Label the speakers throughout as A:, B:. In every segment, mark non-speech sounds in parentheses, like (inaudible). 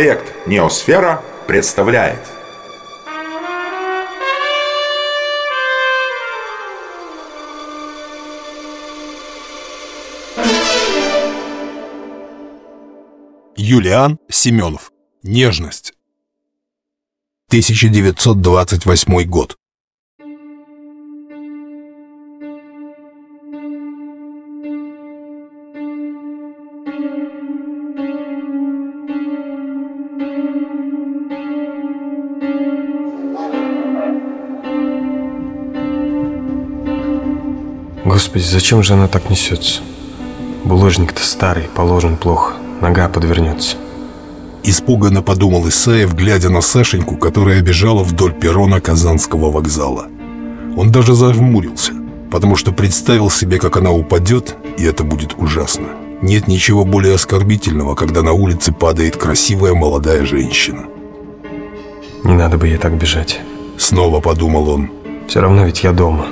A: Проект «Неосфера» представляет
B: Юлиан Семенов. Нежность. 1928 год.
C: Господи, зачем же она так несется? Булыжник-то старый, положен плохо, нога подвернется.
B: Испуганно подумал Исаев, глядя на Сашеньку, которая бежала вдоль перрона Казанского вокзала. Он даже зажмурился, потому что представил себе, как она упадет, и это будет ужасно. Нет ничего более оскорбительного, когда на улице падает красивая молодая женщина.
C: Не надо бы ей так бежать.
B: Снова подумал он.
C: Все равно ведь я дома.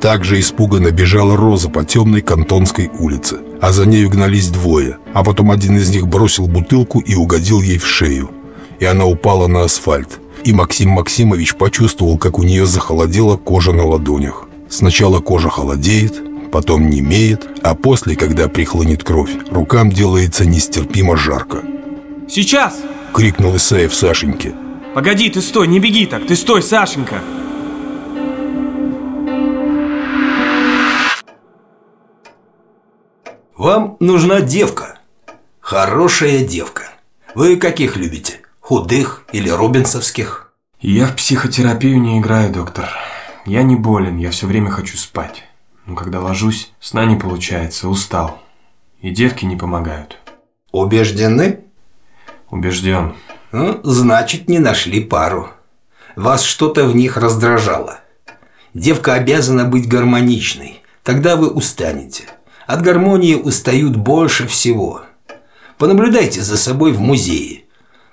B: Также испуганно бежала Роза по темной Кантонской улице, а за нею гнались двое, а потом один из них бросил бутылку и угодил ей в шею. И она упала на асфальт. И Максим Максимович почувствовал, как у нее захолодела кожа на ладонях. Сначала кожа холодеет, потом немеет, а после, когда прихлынет кровь, рукам делается нестерпимо жарко.
D: «Сейчас!»
B: — крикнул Исаев Сашеньке.
D: «Погоди, ты стой, не беги так, ты стой, Сашенька!»
E: Вам нужна девка. Хорошая девка. Вы каких любите? Худых или робинсовских?
C: Я в психотерапию не играю, доктор. Я не болен, я все время хочу спать. Но когда ложусь, сна не получается, устал. И девки не помогают.
E: Убеждены?
C: Убежден.
E: Ну, значит, не нашли пару. Вас что-то в них раздражало. Девка обязана быть гармоничной. Тогда вы устанете. От гармонии устают больше всего. Понаблюдайте за собой в музее.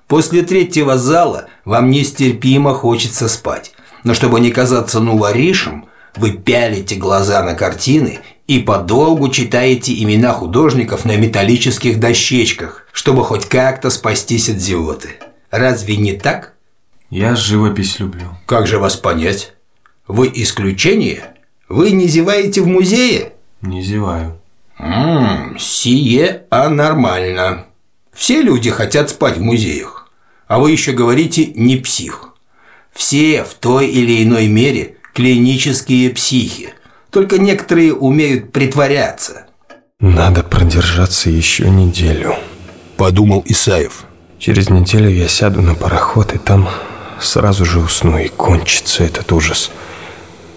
E: После третьего зала вам нестерпимо хочется спать. Но чтобы не казаться нуворишем, вы пялите глаза на картины и подолгу читаете имена художников на металлических дощечках, чтобы хоть как-то спастись от зевоты. Разве не так?
C: Я живопись люблю.
E: Как же вас понять? Вы исключение? Вы не зеваете в музее?
C: Не зеваю.
E: Ммм, сие анормально. Все люди хотят спать в музеях. А вы еще говорите «не псих». Все в той или иной мере клинические психи. Только некоторые умеют притворяться.
C: Надо продержаться еще неделю.
B: Подумал Исаев.
C: Через неделю я сяду на пароход, и там сразу же усну, и кончится этот ужас.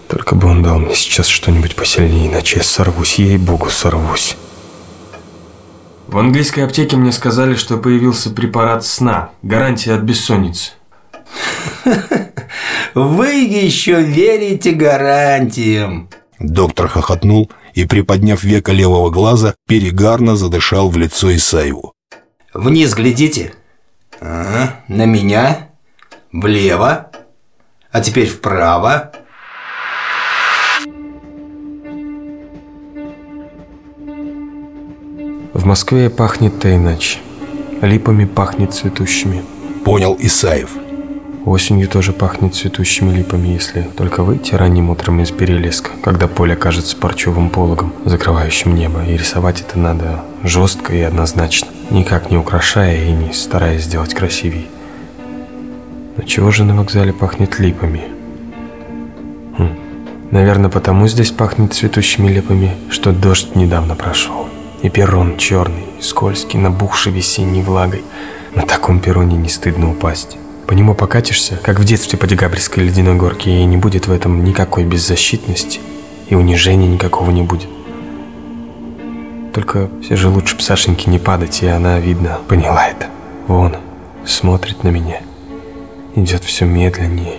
C: Только бы он дал мне сейчас что-нибудь посильнее, иначе я сорвусь, ей-богу, сорвусь. В английской аптеке мне сказали, что появился препарат сна, гарантия от бессонницы. (laughs)
E: Вы еще верите гарантиям?
B: Доктор хохотнул и, приподняв веко левого глаза, перегарно задышал в лицо Исаеву.
E: Вниз глядите. Ага, на меня. Влево. А теперь вправо.
C: В Москве пахнет-то иначе. Липами пахнет цветущими.
B: Понял Исаев.
C: Осенью тоже пахнет цветущими липами, если только выйти ранним утром из перелеска, когда поле кажется парчевым пологом, закрывающим небо, и рисовать это надо жестко и однозначно, никак не украшая и не стараясь сделать красивей. Но чего же на вокзале пахнет липами? Хм. Наверное, потому здесь пахнет цветущими липами, что дождь недавно прошел. И перрон черный, скользкий, набухший весенней влагой. На таком перроне не стыдно упасть. По нему покатишься, как в детстве по Дегабрьской ледяной горке, и не будет в этом никакой беззащитности, и унижения никакого не будет. Только все же лучше б Сашеньке не падать, и она, видно, поняла это. Вон, смотрит на меня. Идет все медленнее.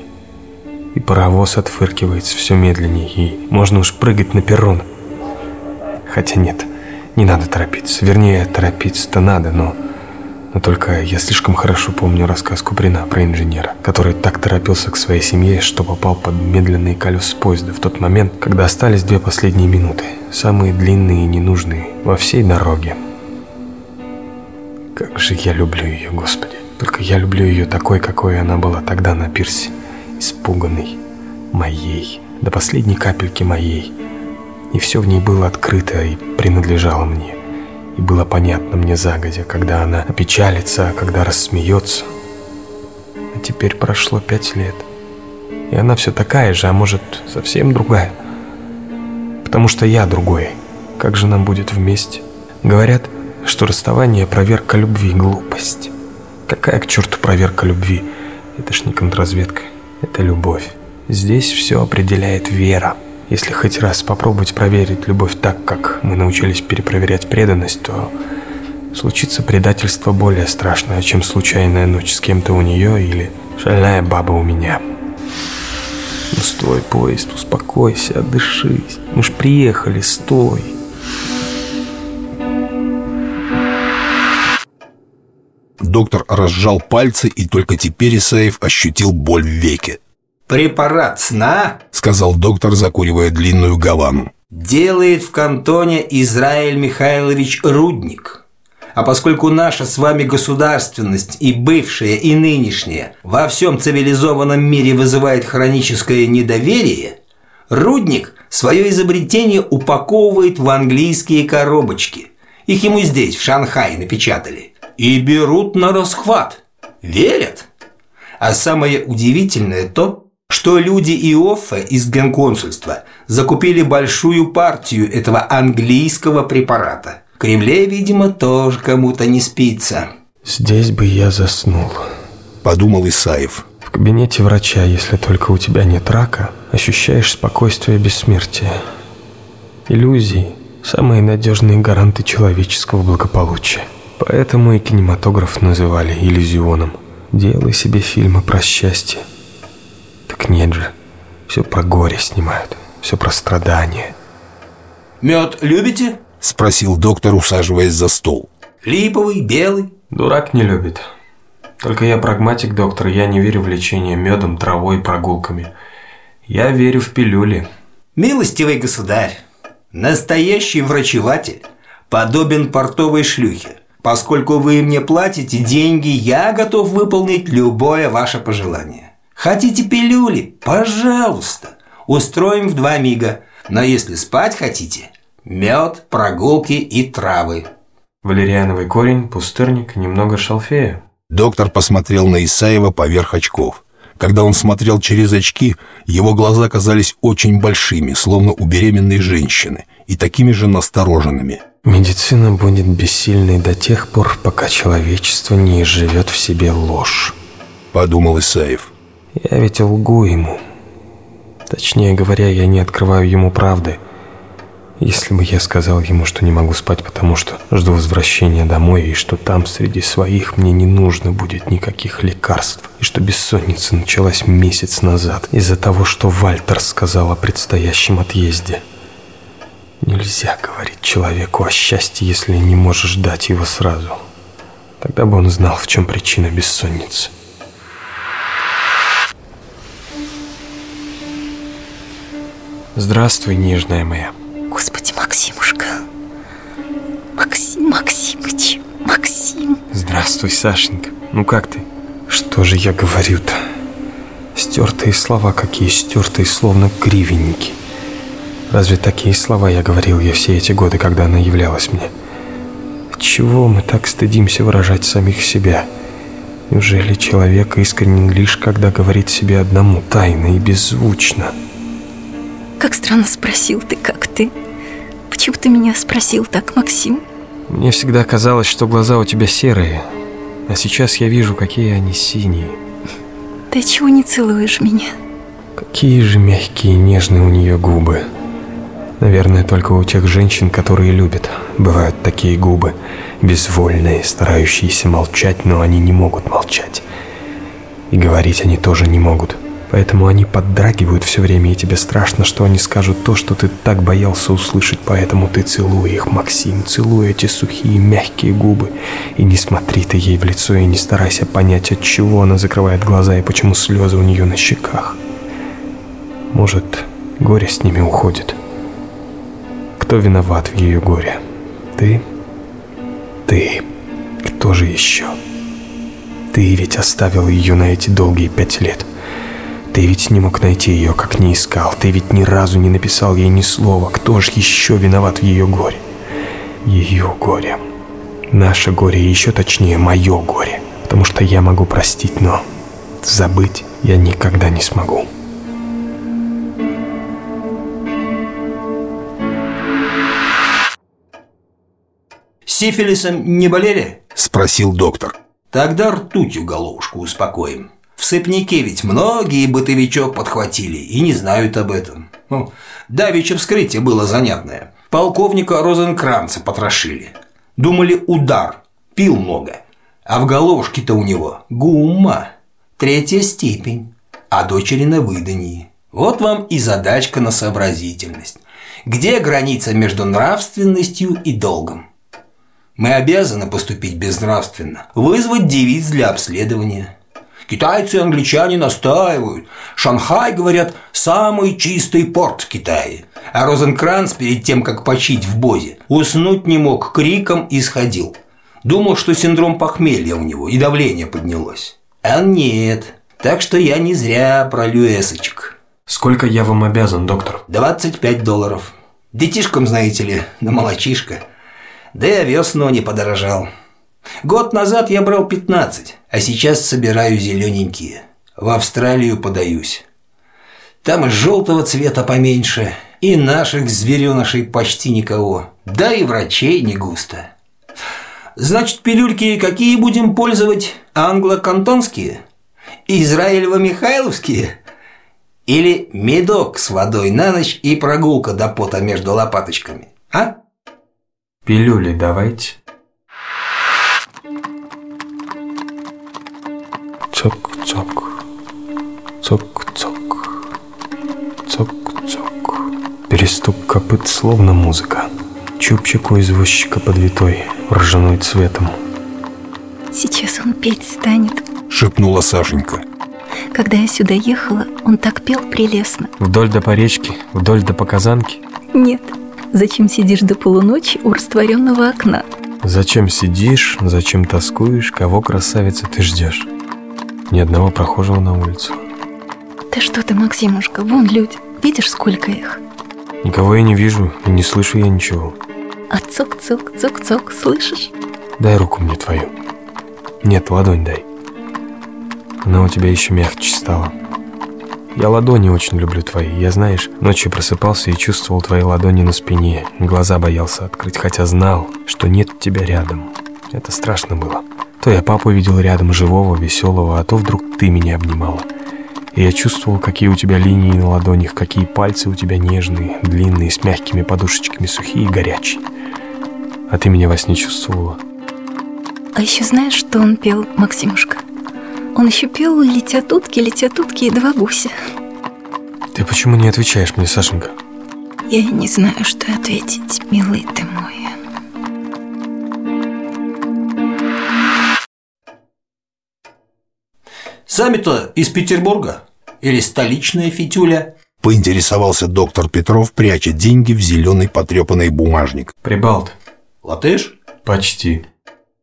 C: И паровоз отфыркивается все медленнее, и можно уж прыгать на перрон. Хотя нет, не надо торопиться. Вернее, торопиться-то надо, но... Но только я слишком хорошо помню рассказ Куприна про инженера, который так торопился к своей семье, что попал под медленные колеса поезда в тот момент, когда остались две последние минуты, самые длинные и ненужные во всей дороге. Как же я люблю ее, Господи! Только я люблю ее такой, какой она была тогда на пирсе. Испуганной, моей, до последней капельки моей. И все в ней было открыто и принадлежало мне. И было понятно мне загодя, когда она опечалится, а когда рассмеется. А теперь прошло пять лет. И она все такая же, а может, совсем другая. Потому что я другой. Как же нам будет вместе? Говорят, что расставание – проверка любви – глупость. Какая к черту проверка любви? Это ж не контрразведка, это любовь. Здесь все определяет вера. Если хоть раз попробовать проверить любовь так, как мы научились перепроверять преданность, то случится предательство более страшное, чем случайная ночь с кем-то у нее или шальная баба у меня. Ну стой, поезд, успокойся, отдышись. Мы ж приехали, стой.
B: Доктор разжал пальцы, и только теперь Исаев ощутил боль в веке.
E: Препарат сна,
B: Сказал доктор, закуривая длинную гавану.
E: делает в кантоне Израиль Михайлович Рудник. А поскольку наша с вами государственность и бывшая, и нынешняя во всем цивилизованном мире вызывает хроническое недоверие, Рудник свое изобретение упаковывает в английские коробочки. Их ему здесь, в Шанхае, напечатали. И берут на расхват. Верят. А самое удивительное то, что люди Иоффа из генконсульства закупили большую партию этого английского препарата. В Кремле, видимо, тоже кому-то не спится.
C: Здесь бы я заснул.
B: Подумал Исаев.
C: В кабинете врача, если только у тебя нет рака, ощущаешь спокойствие бессмертия. Иллюзии – самые надежные гаранты человеческого благополучия. Поэтому и кинематограф называли иллюзионом. Делай себе фильмы про счастье. Так нет же, все про горе снимают, все про страдания.
E: Мед любите?
B: Спросил доктор, усаживаясь за стол.
E: Липовый, белый?
C: Дурак не любит. Только я прагматик, доктор, я не верю в лечение медом, травой, прогулками. Я верю в пилюли.
E: Милостивый государь, настоящий врачеватель подобен портовой шлюхе. Поскольку вы мне платите деньги, я готов выполнить любое ваше пожелание. Хотите пилюли? Пожалуйста. Устроим в два мига. Но если спать хотите, мед, прогулки и травы.
C: Валериановый корень, пустырник, немного шалфея.
B: Доктор посмотрел на Исаева поверх очков. Когда он смотрел через очки, его глаза казались очень большими, словно у беременной женщины, и такими же настороженными.
C: Медицина будет бессильной до тех пор, пока человечество не изживет в себе ложь.
B: Подумал Исаев.
C: Я ведь лгу ему. Точнее говоря, я не открываю ему правды. Если бы я сказал ему, что не могу спать, потому что жду возвращения домой, и что там среди своих мне не нужно будет никаких лекарств, и что бессонница началась месяц назад из-за того, что Вальтер сказал о предстоящем отъезде. Нельзя говорить человеку о счастье, если не можешь дать его сразу. Тогда бы он знал, в чем причина бессонницы. Здравствуй, нежная моя.
F: Господи, Максимушка. Максим Максимыч. Максим.
C: Здравствуй, Сашенька. Ну как ты? Что же я говорю-то? Стертые слова, какие стертые, словно гривенники. Разве такие слова я говорил ей все эти годы, когда она являлась мне? Чего мы так стыдимся выражать самих себя? Неужели человек искренен лишь, когда говорит себе одному, тайно и беззвучно?
F: Как странно спросил ты, как ты. Почему ты меня спросил так, Максим?
C: Мне всегда казалось, что глаза у тебя серые, а сейчас я вижу, какие они синие.
F: Ты чего не целуешь меня?
C: Какие же мягкие и нежные у нее губы. Наверное, только у тех женщин, которые любят, бывают такие губы, безвольные, старающиеся молчать, но они не могут молчать. И говорить они тоже не могут. Поэтому они поддрагивают все время, и тебе страшно, что они скажут то, что ты так боялся услышать. Поэтому ты целуй их, Максим, целуй эти сухие, мягкие губы. И не смотри ты ей в лицо, и не старайся понять, от чего она закрывает глаза и почему слезы у нее на щеках. Может, горе с ними уходит. Кто виноват в ее горе? Ты? Ты. Кто же еще? Ты ведь оставил ее на эти долгие пять лет. Ты ведь не мог найти ее, как не искал. Ты ведь ни разу не написал ей ни слова. Кто ж еще виноват в ее горе? Ее горе. Наше горе, и еще точнее, мое горе. Потому что я могу простить, но забыть я никогда не смогу.
B: Сифилисом не болели?
G: Спросил доктор.
B: Тогда ртутью головушку успокоим. В сыпнике ведь многие бытовичок подхватили и не знают об этом. Ну, давеча вскрытие было занятное. Полковника Розенкранца потрошили. Думали удар, пил много. А в головушке-то у него гумма, третья степень, а дочери на выдании. Вот вам и задачка на сообразительность. Где граница между нравственностью и долгом? Мы обязаны поступить безнравственно, вызвать девиц для обследования. Китайцы и англичане настаивают. Шанхай, говорят, самый чистый порт в Китае. А Розенкранц перед тем, как почить в Бозе, уснуть не мог, криком исходил. Думал, что синдром похмелья у него и давление поднялось. А нет. Так что я не зря про Люэсочек.
C: Сколько я вам обязан, доктор?
B: 25 долларов. Детишкам, знаете ли, на молочишко. Да и овес, но не подорожал. Год назад я брал 15, а сейчас собираю зелененькие. В Австралию подаюсь. Там и желтого цвета поменьше, и наших зверенышей почти никого. Да и врачей не густо. Значит, пилюльки какие будем пользовать? Англо-кантонские? Израилево-михайловские? Или медок с водой на ночь и прогулка до пота между лопаточками? А?
C: Пилюли давайте. Цок-цок. Цок-цок. Цок-цок. Перестук копыт, словно музыка. Чубчик у извозчика подвитой, ржаной цветом.
F: Сейчас он петь станет.
G: Шепнула Сашенька.
F: Когда я сюда ехала, он так пел прелестно.
C: Вдоль до по речке, вдоль до по казанке.
F: Нет, зачем сидишь до полуночи у растворенного окна?
C: Зачем сидишь, зачем тоскуешь, кого, красавица, ты ждешь? Ни одного прохожего на улицу.
F: Да что ты, Максимушка, вон люди. Видишь, сколько их?
C: Никого я не вижу и не слышу я ничего.
F: А цок-цок, цок-цок, слышишь?
C: Дай руку мне твою. Нет, ладонь дай. Она у тебя еще мягче стала. Я ладони очень люблю твои. Я, знаешь, ночью просыпался и чувствовал твои ладони на спине. Глаза боялся открыть, хотя знал, что нет тебя рядом. Это страшно было. То я папу видел рядом, живого, веселого, а то вдруг ты меня обнимала. И я чувствовал, какие у тебя линии на ладонях, какие пальцы у тебя нежные, длинные, с мягкими подушечками, сухие и горячие. А ты меня во сне чувствовала.
F: А еще знаешь, что он пел, Максимушка? Он еще пел «Летят утки, летят утки и два гуся».
C: Ты почему не отвечаешь мне, Сашенька?
F: Я не знаю, что ответить, милый ты мой.
B: Сами-то из Петербурга? Или столичная фитюля?
G: Поинтересовался доктор Петров, пряча деньги в зеленый потрепанный бумажник.
C: Прибалт.
B: Латыш?
C: Почти.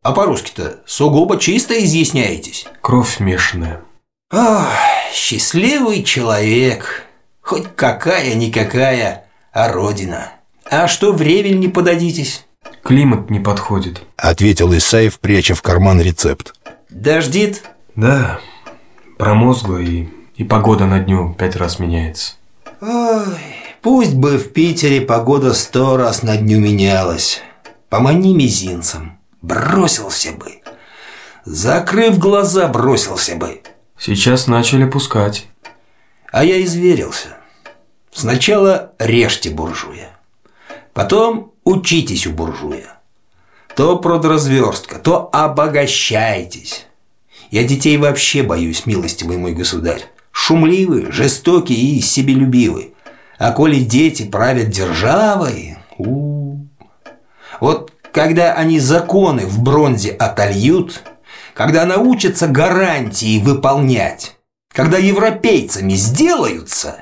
B: А по-русски-то сугубо чисто изъясняетесь.
C: Кровь смешанная.
B: Ах, счастливый человек. Хоть какая-никакая, а родина. А что в Ревель не подадитесь?
C: Климат не подходит.
G: Ответил Исаев, пряча в карман рецепт.
B: Дождит?
C: Да, промозгло и, и погода на дню пять раз меняется.
B: Ой, пусть бы в Питере погода сто раз на дню менялась. Помани мизинцем. Бросился бы. Закрыв глаза, бросился бы.
C: Сейчас начали пускать.
B: А я изверился. Сначала режьте буржуя. Потом учитесь у буржуя. То продразверстка, то обогащайтесь. Я детей вообще боюсь, милостивый мой государь. Шумливы, жестоки и себелюбивы. А коли дети правят державой... У -у -у. Вот когда они законы в бронзе отольют, когда научатся гарантии выполнять, когда европейцами сделаются...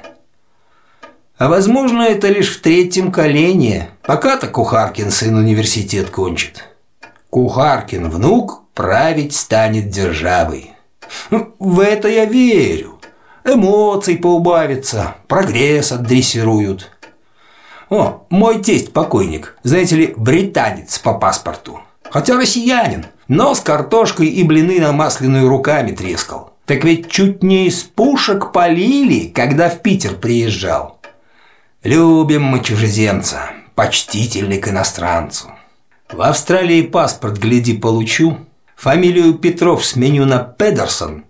B: А возможно, это лишь в третьем колене. Пока-то Кухаркин сын университет кончит. Кухаркин внук
E: править станет державой. Ну, в это я верю. Эмоций поубавится, прогресс отдрессируют. О, мой тесть покойник, знаете ли, британец по паспорту. Хотя россиянин, но с картошкой и блины на масляную руками трескал. Так ведь чуть не из пушек полили, когда в Питер приезжал. Любим мы чужеземца, почтительный к иностранцу. В Австралии паспорт, гляди, получу. Фамилию Петров сменю на Педерсон.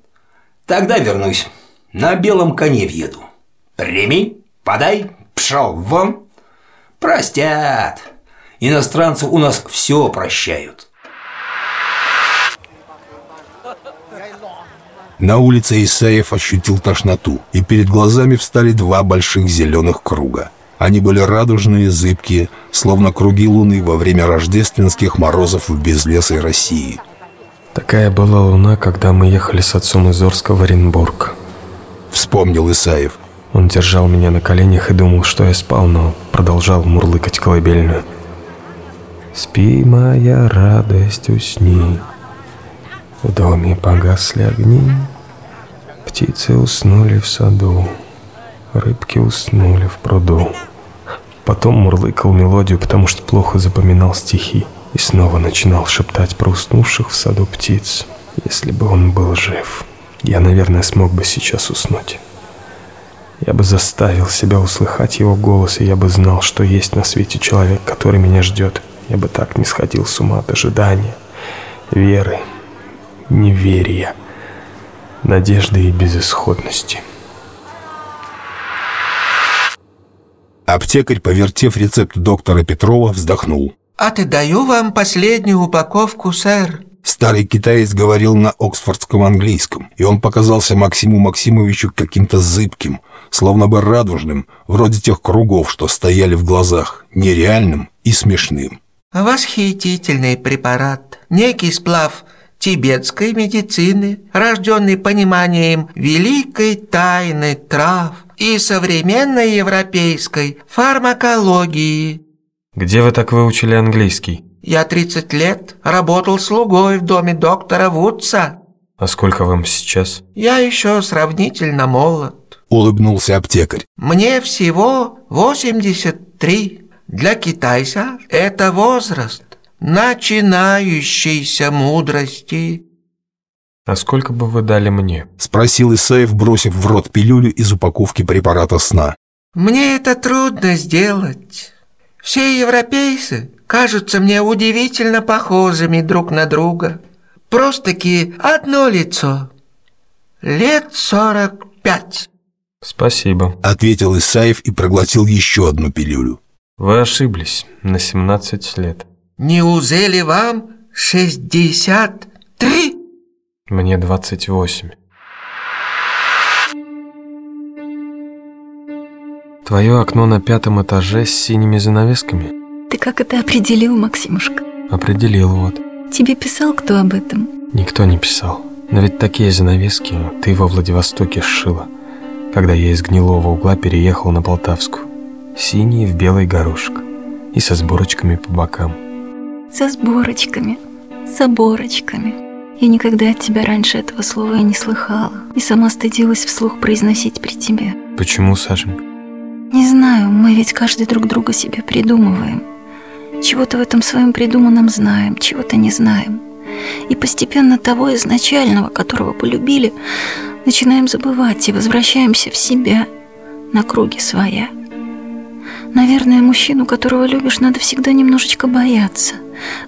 E: Тогда вернусь. На белом коне въеду. Прими, подай, пшел вон. Простят. Иностранцы у нас все прощают.
B: На улице Исаев ощутил тошноту, и перед глазами встали два больших зеленых круга. Они были радужные, зыбкие, словно круги луны во время рождественских морозов в безлесой России.
C: Такая была луна, когда мы ехали с отцом из Орска в Оренбург.
B: Вспомнил Исаев.
C: Он держал меня на коленях и думал, что я спал, но продолжал мурлыкать колыбельную. «Спи, моя радость, усни, в доме погасли огни, птицы уснули в саду, рыбки уснули в пруду. Потом мурлыкал мелодию, потому что плохо запоминал стихи, и снова начинал шептать про уснувших в саду птиц. Если бы он был жив, я, наверное, смог бы сейчас уснуть. Я бы заставил себя услыхать его голос, и я бы знал, что есть на свете человек, который меня ждет. Я бы так не сходил с ума от ожидания, веры, неверия, надежды и безысходности.
B: Аптекарь, повертев рецепт доктора Петрова, вздохнул.
H: «Отдаю вам последнюю упаковку, сэр».
B: Старый китаец говорил на оксфордском английском, и он показался Максиму Максимовичу каким-то зыбким, словно бы радужным, вроде тех кругов, что стояли в глазах, нереальным и смешным.
H: «Восхитительный препарат, некий сплав тибетской медицины, рожденный пониманием великой тайны трав и современной европейской фармакологии».
C: Где вы так выучили английский?
H: Я 30 лет работал слугой в доме доктора Вудса.
C: А сколько вам сейчас?
H: Я еще сравнительно молод.
B: Улыбнулся аптекарь.
H: Мне всего 83. Для китайца это возраст начинающейся мудрости.
C: А сколько бы вы дали мне?
B: Спросил Исаев, бросив в рот пилюлю из упаковки препарата сна.
H: Мне это трудно сделать. Все европейцы кажутся мне удивительно похожими друг на друга. Просто-таки одно лицо. Лет сорок пять.
C: Спасибо.
B: Ответил Исаев и проглотил еще одну пилюлю.
C: Вы ошиблись на 17 лет.
H: Неужели вам шестьдесят три?
C: Мне 28. Твое окно на пятом этаже с синими занавесками?
F: Ты как это определил, Максимушка?
C: Определил вот.
F: Тебе писал кто об этом?
C: Никто не писал. Но ведь такие занавески ты во Владивостоке сшила, когда я из гнилого угла переехал на Полтавскую. Синие в белый горошек и со сборочками по бокам.
F: Со сборочками, с оборочками. Я никогда от тебя раньше этого слова и не слыхала. И сама стыдилась вслух произносить при тебе.
C: Почему, Сашенька?
F: Не знаю, мы ведь каждый друг друга себе придумываем. Чего-то в этом своем придуманном знаем, чего-то не знаем. И постепенно того изначального, которого полюбили, начинаем забывать и возвращаемся в себя, на круге своя. Наверное, мужчину, которого любишь, надо всегда немножечко бояться,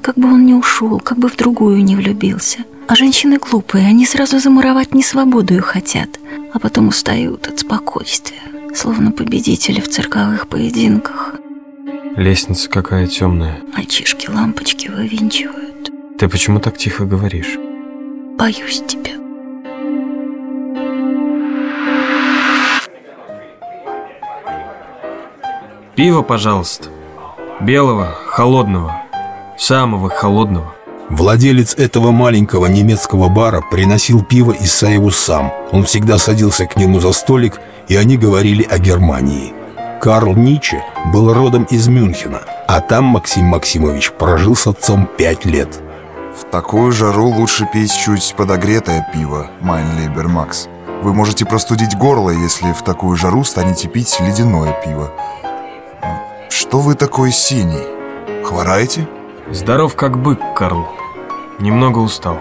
F: как бы он не ушел, как бы в другую не влюбился. А женщины глупые, они сразу замуровать не свободу и хотят, а потом устают от спокойствия словно победители в цирковых поединках.
C: Лестница какая темная.
F: Мальчишки лампочки вывинчивают.
C: Ты почему так тихо говоришь?
F: Боюсь тебя.
D: Пиво, пожалуйста. Белого, холодного. Самого холодного.
B: Владелец этого маленького немецкого бара приносил пиво Исаеву сам. Он всегда садился к нему за столик, и они говорили о Германии. Карл Ницше был родом из Мюнхена, а там Максим Максимович прожил с отцом пять лет.
I: В такую жару лучше пить чуть подогретое пиво, Майнлибер Макс. Вы можете простудить горло, если в такую жару станете пить ледяное пиво. Что вы такой синий? Хвораете?
D: Здоров как бык, Карл. Немного устал.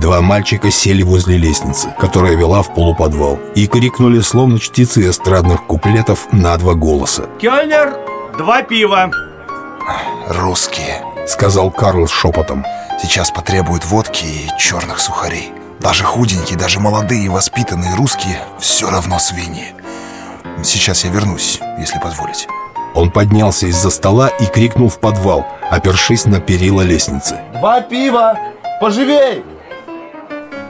B: Два мальчика сели возле лестницы, которая вела в полуподвал, и крикнули, словно чтецы эстрадных куплетов, на два голоса.
J: «Кёльнер, два пива!»
I: «Русские», —
B: сказал Карл шепотом.
I: «Сейчас потребуют водки и черных сухарей. Даже худенькие, даже молодые и воспитанные русские все равно свиньи. Сейчас я вернусь, если позволите».
B: Он поднялся из-за стола и крикнул в подвал, опершись на перила лестницы.
J: «Два пива! Поживей!»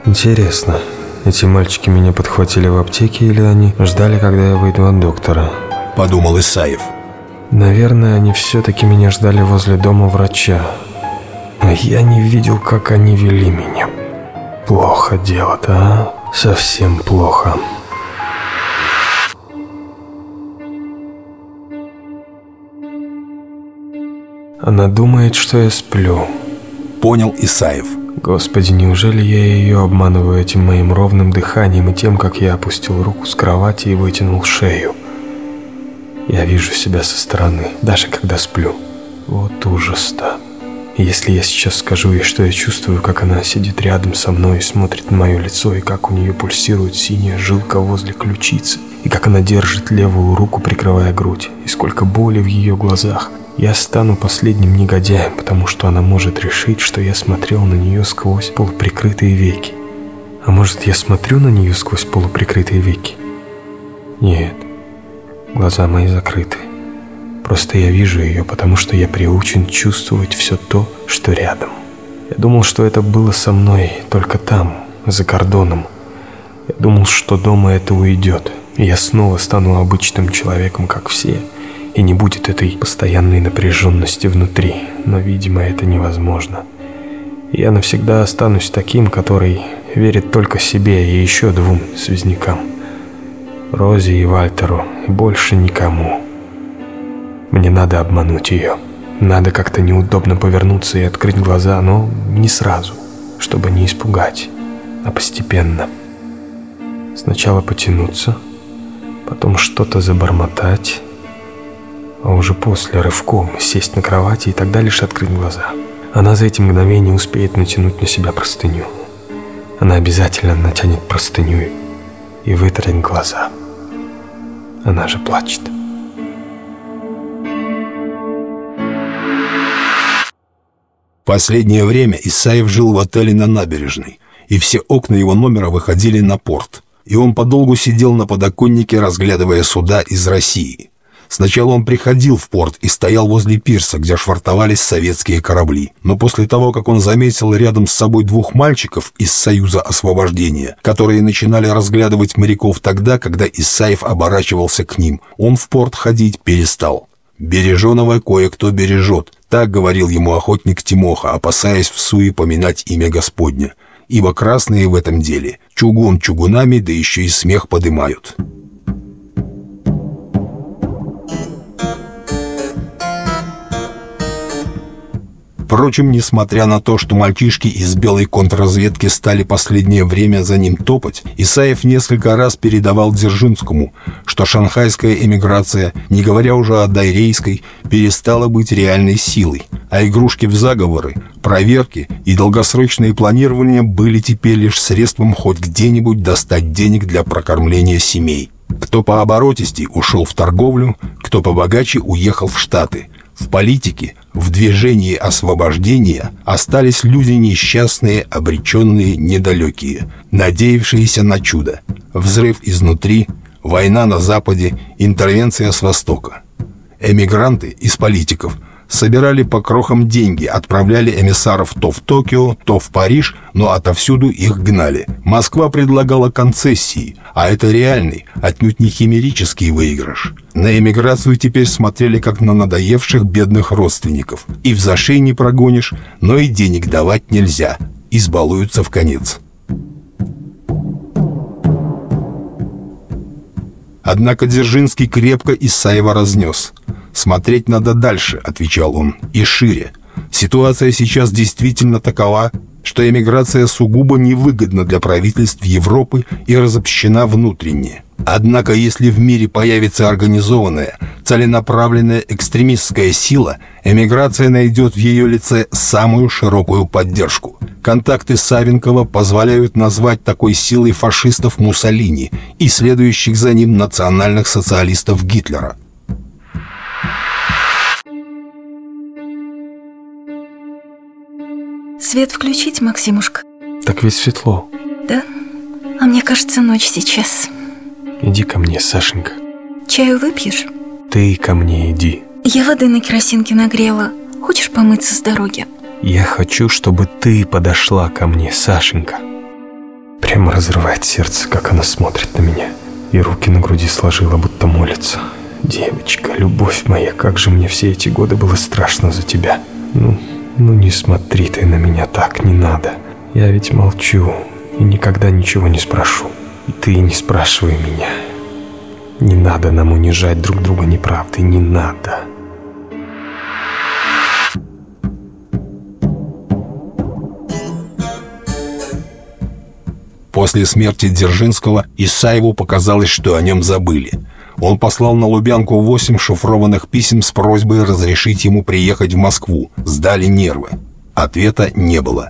C: Интересно, эти мальчики меня подхватили в аптеке или они ждали, когда я выйду от доктора?
B: Подумал Исаев.
C: Наверное, они все-таки меня ждали возле дома врача. Но я не видел, как они вели меня. Плохо дело-то, а? Совсем плохо. Она думает, что я сплю.
B: Понял Исаев.
C: Господи, неужели я ее обманываю этим моим ровным дыханием и тем, как я опустил руку с кровати и вытянул шею? Я вижу себя со стороны, даже когда сплю. Вот ужас-то. Если я сейчас скажу ей, что я чувствую, как она сидит рядом со мной и смотрит на мое лицо, и как у нее пульсирует синяя жилка возле ключицы, и как она держит левую руку, прикрывая грудь, и сколько боли в ее глазах, я стану последним негодяем, потому что она может решить, что я смотрел на нее сквозь полуприкрытые веки. А может, я смотрю на нее сквозь полуприкрытые веки? Нет, глаза мои закрыты. Просто я вижу ее, потому что я приучен чувствовать все то, что рядом. Я думал, что это было со мной только там, за кордоном. Я думал, что дома это уйдет, и я снова стану обычным человеком, как все – и не будет этой постоянной напряженности внутри, но, видимо, это невозможно. Я навсегда останусь таким, который верит только себе и еще двум связнякам. Розе и Вальтеру, и больше никому. Мне надо обмануть ее. Надо как-то неудобно повернуться и открыть глаза, но не сразу, чтобы не испугать, а постепенно. Сначала потянуться, потом что-то забормотать, а уже после рывком сесть на кровати и тогда лишь открыть глаза. Она за эти мгновения успеет натянуть на себя простыню. Она обязательно натянет простыню и вытарит глаза. Она же плачет.
B: Последнее время Исаев жил в отеле на набережной, и все окна его номера выходили на порт, и он подолгу сидел на подоконнике, разглядывая суда из России – Сначала он приходил в порт и стоял возле пирса, где швартовались советские корабли. Но после того, как он заметил рядом с собой двух мальчиков из Союза освобождения, которые начинали разглядывать моряков тогда, когда Исаев оборачивался к ним, он в порт ходить перестал. «Береженого кое-кто бережет», так говорил ему охотник Тимоха, опасаясь в суе поминать имя Господня. Ибо красные в этом деле чугун чугунами, да еще и смех подымают. Впрочем, несмотря на то, что мальчишки из белой контрразведки стали последнее время за ним топать, Исаев несколько раз передавал Дзержинскому, что шанхайская эмиграция, не говоря уже о дайрейской, перестала быть реальной силой, а игрушки в заговоры, проверки и долгосрочные планирования были теперь лишь средством хоть где-нибудь достать денег для прокормления семей. Кто по оборотистей ушел в торговлю, кто побогаче уехал в Штаты – в политике, в движении освобождения остались люди несчастные, обреченные, недалекие, надеявшиеся на чудо. Взрыв изнутри, война на Западе, интервенция с Востока. Эмигранты из политиков – собирали по крохам деньги, отправляли эмиссаров то в Токио, то в Париж, но отовсюду их гнали. Москва предлагала концессии, а это реальный, отнюдь не химерический выигрыш. На эмиграцию теперь смотрели как на надоевших бедных родственников. И в зашей не прогонишь, но и денег давать нельзя. Избалуются в конец. Однако Дзержинский крепко Исаева разнес – «Смотреть надо дальше», — отвечал он, — «и шире. Ситуация сейчас действительно такова, что эмиграция сугубо невыгодна для правительств Европы и разобщена внутренне. Однако, если в мире появится организованная, целенаправленная экстремистская сила, эмиграция найдет в ее лице самую широкую поддержку. Контакты Савенкова позволяют назвать такой силой фашистов Муссолини и следующих за ним национальных социалистов Гитлера –
F: Свет включить, Максимушка?
C: Так ведь светло.
F: Да? А мне кажется, ночь сейчас.
C: Иди ко мне, Сашенька.
F: Чаю выпьешь?
C: Ты ко мне иди.
F: Я воды на керосинке нагрела. Хочешь помыться с дороги?
C: Я хочу, чтобы ты подошла ко мне, Сашенька. Прямо разрывает сердце, как она смотрит на меня. И руки на груди сложила, будто молится. Девочка, любовь моя, как же мне все эти годы было страшно за тебя. Ну, ну не смотри ты на меня так, не надо. Я ведь молчу и никогда ничего не спрошу. И ты не спрашивай меня. Не надо нам унижать друг друга неправдой, не надо.
B: После смерти Дзержинского Исаеву показалось, что о нем забыли – он послал на Лубянку восемь шифрованных писем с просьбой разрешить ему приехать в Москву. Сдали нервы. Ответа не было.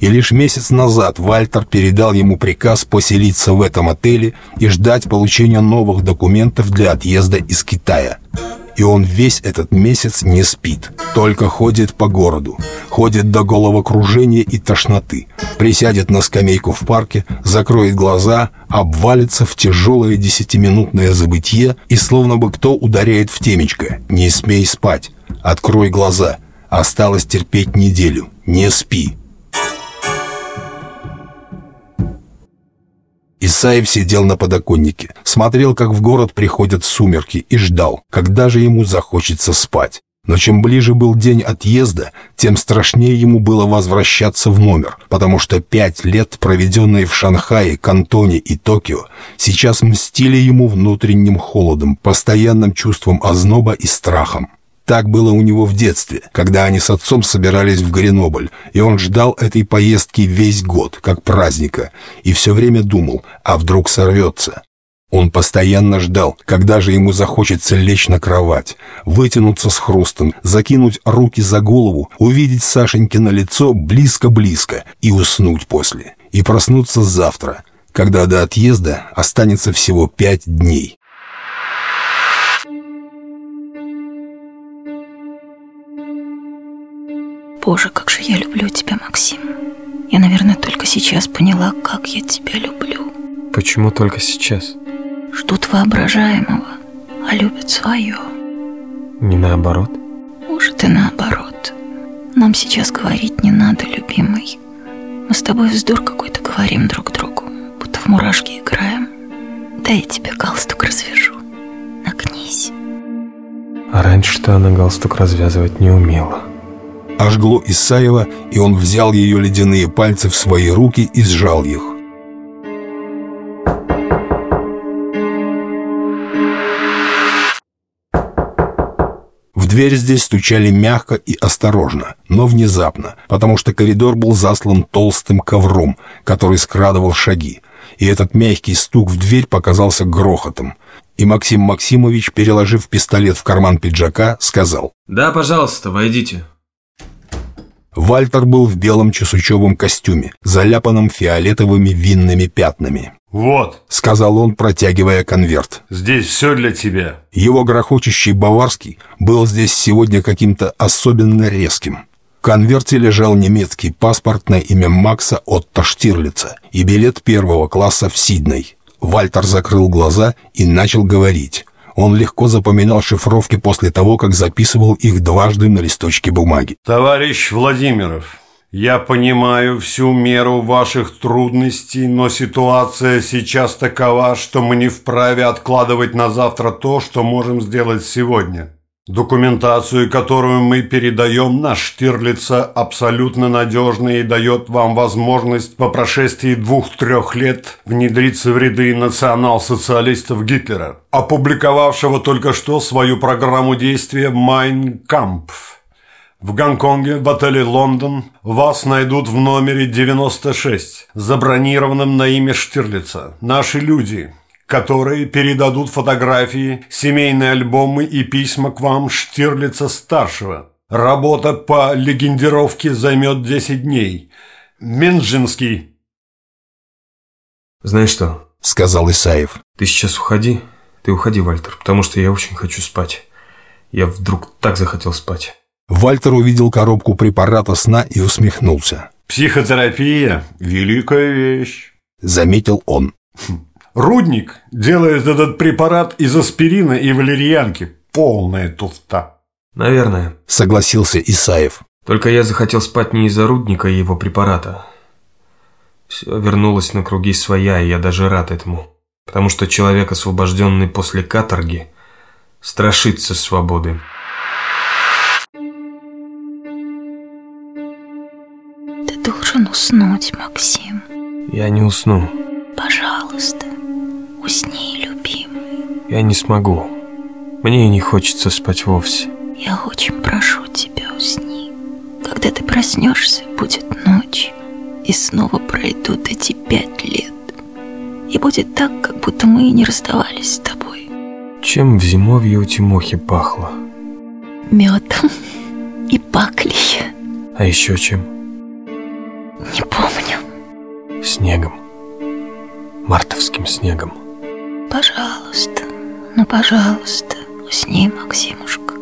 B: И лишь месяц назад Вальтер передал ему приказ поселиться в этом отеле и ждать получения новых документов для отъезда из Китая и он весь этот месяц не спит. Только ходит по городу. Ходит до головокружения и тошноты. Присядет на скамейку в парке, закроет глаза, обвалится в тяжелое десятиминутное забытье и словно бы кто ударяет в темечко. «Не смей спать! Открой глаза! Осталось терпеть неделю! Не спи!» Исаев сидел на подоконнике, смотрел, как в город приходят сумерки, и ждал, когда же ему захочется спать. Но чем ближе был день отъезда, тем страшнее ему было возвращаться в номер, потому что пять лет, проведенные в Шанхае, Кантоне и Токио, сейчас мстили ему внутренним холодом, постоянным чувством озноба и страхом. Так было у него в детстве, когда они с отцом собирались в Гренобль, и он ждал этой поездки весь год, как праздника, и все время думал, а вдруг сорвется. Он постоянно ждал, когда же ему захочется лечь на кровать, вытянуться с хрустом, закинуть руки за голову, увидеть Сашенькино лицо близко-близко и уснуть после, и проснуться завтра, когда до отъезда останется всего пять дней.
F: Боже, как же я люблю тебя, Максим. Я, наверное, только сейчас поняла, как я тебя люблю.
C: Почему только сейчас?
F: Ждут воображаемого, а любят свое.
C: Не наоборот?
F: Может и наоборот. Нам сейчас говорить не надо, любимый. Мы с тобой вздор какой-то говорим друг другу, будто в мурашки играем. Дай я тебе галстук развяжу. Нагнись.
C: А раньше-то она галстук развязывать не умела.
B: Ожгло Исаева, и он взял ее ледяные пальцы в свои руки и сжал их. В дверь здесь стучали мягко и осторожно, но внезапно, потому что коридор был заслан толстым ковром, который скрадывал шаги, и этот мягкий стук в дверь показался грохотом. И Максим Максимович, переложив пистолет в карман пиджака, сказал
D: «Да, пожалуйста, войдите».
B: Вальтер был в белом чесучевом костюме, заляпанном фиолетовыми винными пятнами.
K: «Вот», —
B: сказал он, протягивая конверт.
K: «Здесь все для тебя».
B: Его грохочущий баварский был здесь сегодня каким-то особенно резким. В конверте лежал немецкий паспорт на имя Макса Отто Штирлица и билет первого класса в Сидней. Вальтер закрыл глаза и начал говорить. Он легко запоминал шифровки после того, как записывал их дважды на листочке бумаги.
K: «Товарищ Владимиров, я понимаю всю меру ваших трудностей, но ситуация сейчас такова, что мы не вправе откладывать на завтра то, что можем сделать сегодня. Документацию, которую мы передаем на Штирлица, абсолютно надежна и дает вам возможность по прошествии двух-трех лет внедриться в ряды национал-социалистов Гитлера, опубликовавшего только что свою программу действия «Майн Кампф». В Гонконге, в отеле «Лондон» вас найдут в номере 96, забронированном на имя Штирлица. Наши люди – которые передадут фотографии, семейные альбомы и письма к вам Штирлица-старшего. Работа по легендировке займет 10 дней. Минжинский.
C: Знаешь что?
B: Сказал Исаев.
C: Ты сейчас уходи. Ты уходи, Вальтер, потому что я очень хочу спать. Я вдруг так захотел спать.
B: Вальтер увидел коробку препарата сна и усмехнулся.
K: Психотерапия – великая вещь.
B: Заметил он.
K: Рудник делает этот препарат из аспирина и валерьянки. Полная туфта.
C: Наверное.
B: Согласился Исаев.
C: Только я захотел спать не из-за рудника и его препарата. Все вернулось на круги своя, и я даже рад этому. Потому что человек, освобожденный после каторги, страшится свободы.
F: Ты должен уснуть, Максим.
C: Я не усну.
F: Пожалуйста. Усни, любимый.
C: Я не смогу. Мне не хочется спать вовсе.
F: Я очень прошу тебя, усни. Когда ты проснешься, будет ночь. И снова пройдут эти пять лет. И будет так, как будто мы и не расставались с тобой.
C: Чем в зимовье у Тимохи пахло?
F: Медом (laughs) и паклей.
C: А еще чем?
F: Не помню.
C: Снегом. Мартовским снегом.
F: Ну пожалуйста, усни, Максимушка.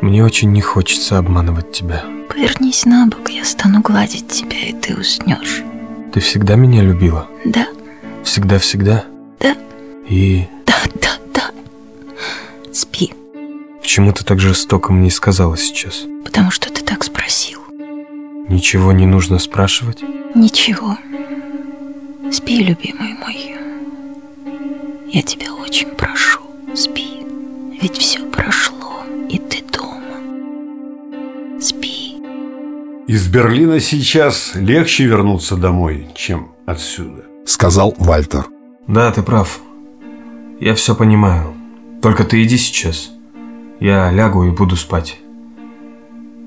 C: Мне очень не хочется обманывать тебя.
F: Повернись на бок, я стану гладить тебя, и ты уснешь.
C: Ты всегда меня любила?
F: Да.
C: Всегда-всегда?
F: Да.
C: И...
F: Да, да, да. Спи.
C: Почему ты так жестоко мне сказала сейчас?
F: Потому что ты так спросил.
C: Ничего не нужно спрашивать?
F: Ничего. Спи, любимый мой. Я тебя очень прошу. Ведь все прошло, и ты дома. Спи.
K: Из Берлина сейчас легче вернуться домой, чем отсюда.
B: Сказал Вальтер.
C: Да, ты прав. Я все понимаю. Только ты иди сейчас. Я лягу и буду спать.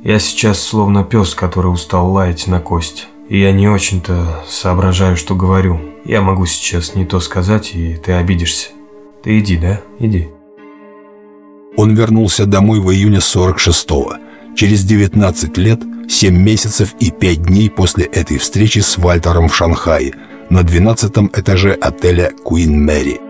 C: Я сейчас словно пес, который устал лаять на кость. И я не очень-то соображаю, что говорю. Я могу сейчас не то сказать, и ты обидишься. Ты иди, да? Иди.
B: Он вернулся домой в июне 46-го. Через 19 лет, 7 месяцев и 5 дней после этой встречи с Вальтером в Шанхае на 12 этаже отеля Queen Mary.